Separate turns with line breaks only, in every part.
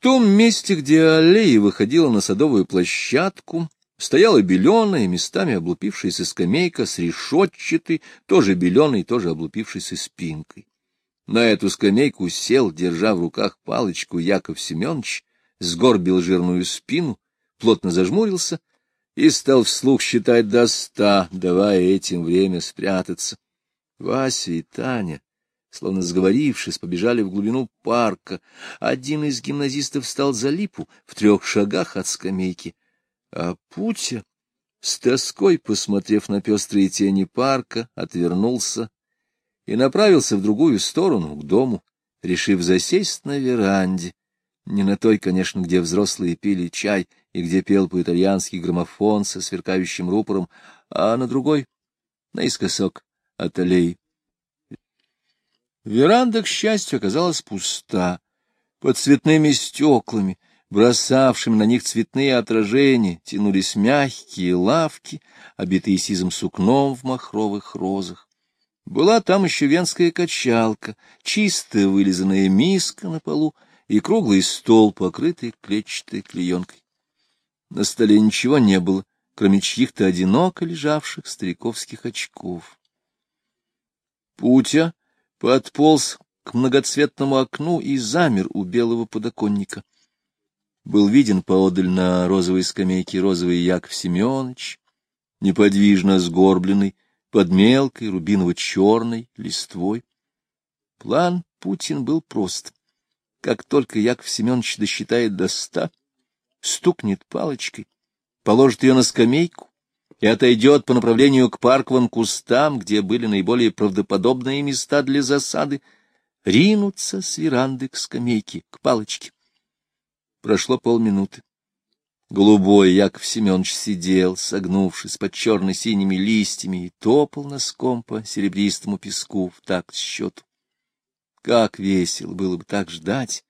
том месте, где аллея выходила на садовую площадку, стояла беленая, местами облупившаяся скамейка с решетчатой, тоже беленой, тоже облупившейся спинкой. На эту скамейку сел, держа в руках палочку, Яков Семенович, сгорбил жирную спину, плотно зажмурился и стал вслух считать до ста, давая этим время спрятаться. Вася и Таня, словно сговорившись, побежали в глубину парка. Один из гимназистов встал за липу в трех шагах от скамейки, а Путя, с тоской посмотрев на пестрые тени парка, отвернулся и направился в другую сторону, к дому, решив засесть на веранде. Не на той, конечно, где взрослые пили чай и где пел по-итальянски граммофон со сверкающим рупором, а на другой, наискосок от аллеи. Веранда, к счастью, оказалась пуста. Под цветными стеклами, бросавшими на них цветные отражения, тянулись мягкие лавки, обитые сизым сукном в махровых розах. Была там еще венская качалка, чистая вылизанная миска на полу и круглый стол, покрытый клетчатой клеенкой. На столе ничего не было, кроме чьих-то одиноко лежавших стариковских очков. Путя подполз к многоцветному окну и замер у белого подоконника. Был виден поодаль на розовой скамейке розовый Яков Семенович, неподвижно сгорбленный, под мелкой рубиново-черной листвой. План Путин был прост. Как только Яков Семенович досчитает до ста, стукнет палочкой, положит ее на скамейку, и отойдет по направлению к парковым кустам, где были наиболее правдоподобные места для засады, ринуться с веранды к скамейке, к палочке. Прошло полминуты. Голубой Яков Семенович сидел, согнувшись под черно-синими листьями, и топал носком по серебристому песку в такт счету. Как весело было бы так ждать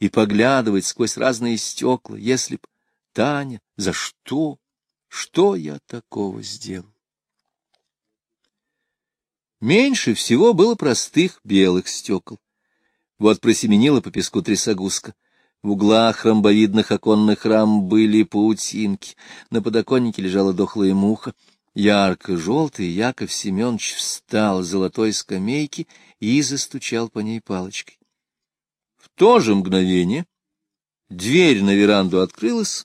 и поглядывать сквозь разные стекла, если б Таня, за что что я такого сделал? Меньше всего было простых белых стекол. Вот просеменила по песку трясогузка. В углах ромбовидных оконных рам были паутинки, на подоконнике лежала дохлая муха. Ярко-желтый Яков Семенович встал с золотой скамейки и застучал по ней палочкой. В то же мгновение дверь на веранду открылась,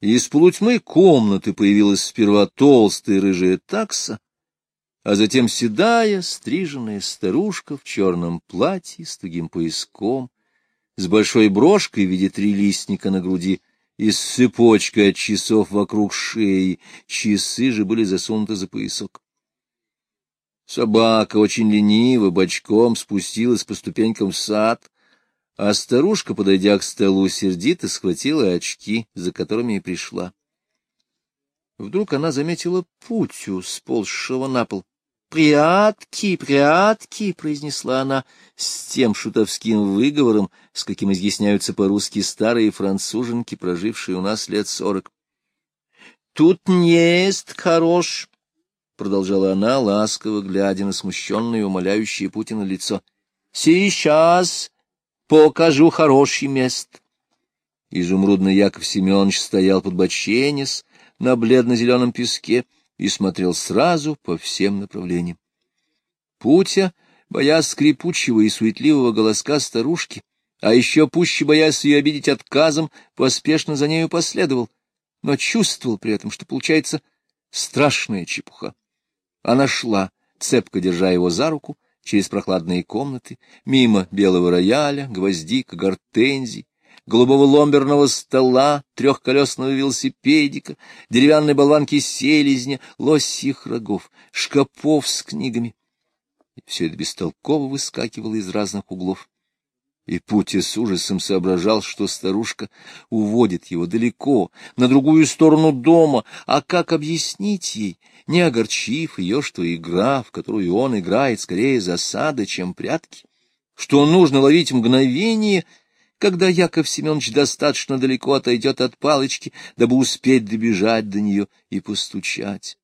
из полутьмы комнаты появилась сперва толстая рыжая такса, а затем седая, стриженная старушка в черном платье с тугим пояском, с большой брошкой в виде трилистника на груди и с цепочкой от часов вокруг шеи, часы же были засунуты за поясок. Собака очень лениво, бочком спустилась по ступенькам в сад, а старушка, подойдя к столу, сердито схватила очки, за которыми и пришла. Вдруг она заметила Путю, сползшего на пол. «Прятки, прятки!» — произнесла она с тем шутовским выговором, с каким изъясняются по-русски старые француженки, прожившие у нас лет сорок. «Тут не есть хорош!» — продолжала она, ласково глядя на смущенное и умоляющее Путина лицо. «Сейчас покажу хороший мест. Изумрудный Яков Семенович стоял под боченец на бледно-зеленом песке и смотрел сразу по всем направлениям. Путя, боясь скрипучего и суетливого голоска старушки, а еще пуще боясь ее обидеть отказом, поспешно за нею последовал, но чувствовал при этом, что получается страшная чепуха. Она шла, цепко держа его за руку, через прохладные комнаты, мимо белого рояля, гвоздик, гортензий, голубого ломберного стола, трехколесного велосипедика, деревянной болванки селезня, лосьих рогов, шкапов с книгами. Все это бестолково выскакивало из разных углов. И Путя с ужасом соображал, что старушка уводит его далеко, на другую сторону дома, а как объяснить ей, не огорчив ее, что игра, в которую он играет, скорее засада, чем прятки, что нужно ловить мгновение, когда Яков Семенович достаточно далеко отойдет от палочки, дабы успеть добежать до нее и постучать.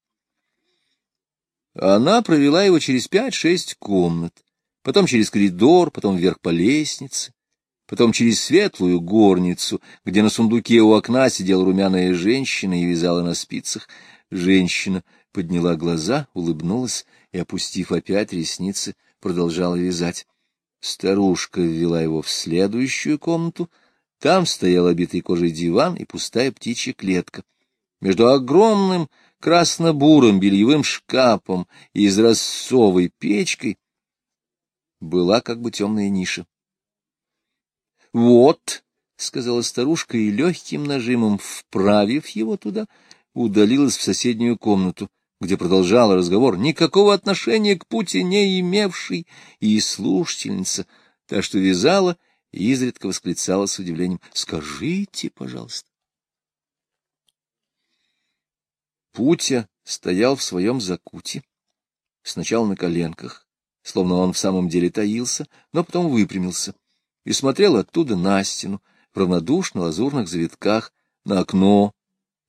Она провела его через пять-шесть комнат, потом через коридор, потом вверх по лестнице. потом через светлую горницу, где на сундуке у окна сидела румяная женщина и вязала на спицах. Женщина подняла глаза, улыбнулась и, опустив опять ресницы, продолжала вязать. Старушка ввела его в следующую комнату. Там стоял обитый кожей диван и пустая птичья клетка. Между огромным красно-бурым бельевым шкафом и изразцовой печкой была как бы темная ниша. — Вот, — сказала старушка, и легким нажимом, вправив его туда, удалилась в соседнюю комнату, где продолжала разговор, никакого отношения к пути не имевший, и слушательница, та, что вязала, изредка восклицала с удивлением, — Скажите, пожалуйста. Путя стоял в своем закуте, сначала на коленках, словно он в самом деле таился, но потом выпрямился и смотрел оттуда на стену, в равнодушно лазурных завитках, на окно,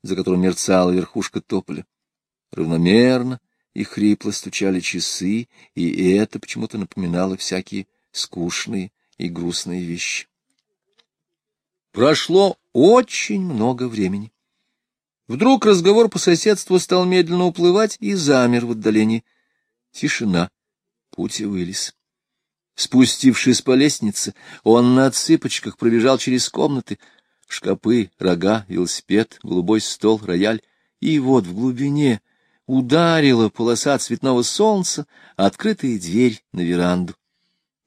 за которым мерцала верхушка тополя. Равномерно и хрипло стучали часы, и это почему-то напоминало всякие скучные и грустные вещи. Прошло очень много времени. Вдруг разговор по соседству стал медленно уплывать и замер в отдалении. Тишина. Путь вылез. Спустившись по лестнице, он на цыпочках пробежал через комнаты. Шкапы, рога, велосипед, голубой стол, рояль. И вот в глубине ударила полоса цветного солнца, открытая дверь на веранду.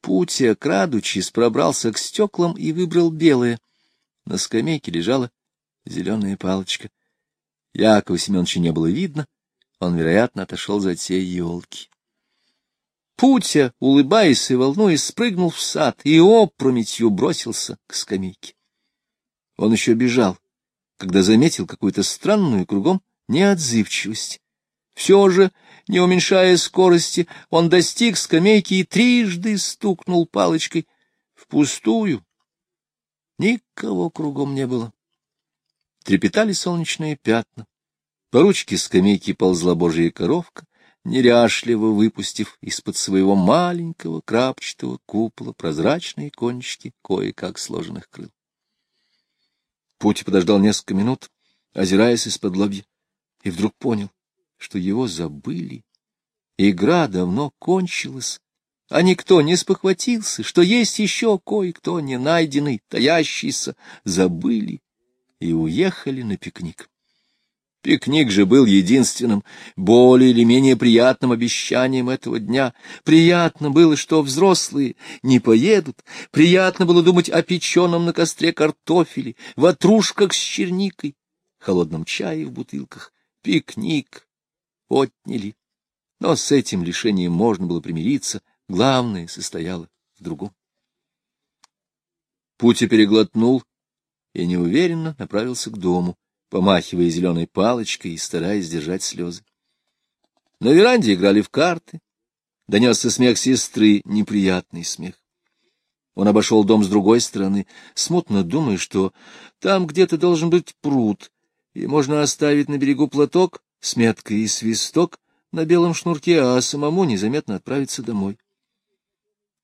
Путя, крадучись, пробрался к стеклам и выбрал белое. На скамейке лежала зеленая палочка. Якова Семеновича не было видно, он, вероятно, отошел за те елки. Путя, улыбаясь и волнуясь, спрыгнул в сад и опрометью бросился к скамейке. Он еще бежал, когда заметил какую-то странную кругом неотзывчивость. Все же, не уменьшая скорости, он достиг скамейки и трижды стукнул палочкой впустую. Никого кругом не было. Трепетали солнечные пятна. По ручке скамейки ползла божья коровка, неряшливо выпустив из-под своего маленького крапчатого купола прозрачные кончики кое-как сложенных крыл. Путь подождал несколько минут, озираясь из-под лобья, и вдруг понял, что его забыли. Игра давно кончилась, а никто не спохватился, что есть еще кое-кто не найденный, таящийся, забыли и уехали на пикник. Пикник же был единственным, более или менее приятным обещанием этого дня. Приятно было, что взрослые не поедут, приятно было думать о печеном на костре картофеле, ватрушках с черникой, холодном чае в бутылках. Пикник отняли. Но с этим лишением можно было примириться, главное состояло в другом. Путя переглотнул и неуверенно направился к дому помахивая зеленой палочкой и стараясь держать слезы. На веранде играли в карты. Донесся смех сестры, неприятный смех. Он обошел дом с другой стороны, смутно думая, что там где-то должен быть пруд, и можно оставить на берегу платок с меткой и свисток на белом шнурке, а самому незаметно отправиться домой.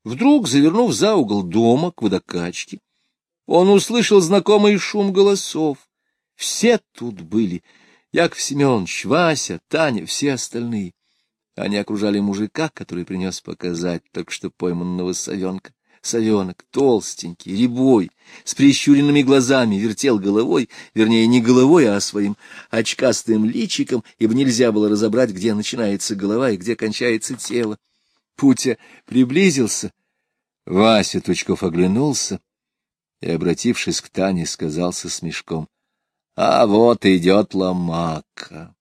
Вдруг, завернув за угол дома к водокачке, он услышал знакомый шум голосов. Все тут были. Яков Семенович, Вася, Таня, все остальные. Они окружали мужика, который принес показать только что пойманного совенка. Совенок, толстенький, рябой, с прищуренными глазами, вертел головой, вернее, не головой, а своим очкастым личиком, ибо нельзя было разобрать, где начинается голова и где кончается тело. Путя приблизился. Вася Тучков оглянулся и, обратившись к Тане, сказал со смешком. А вот идет ломака.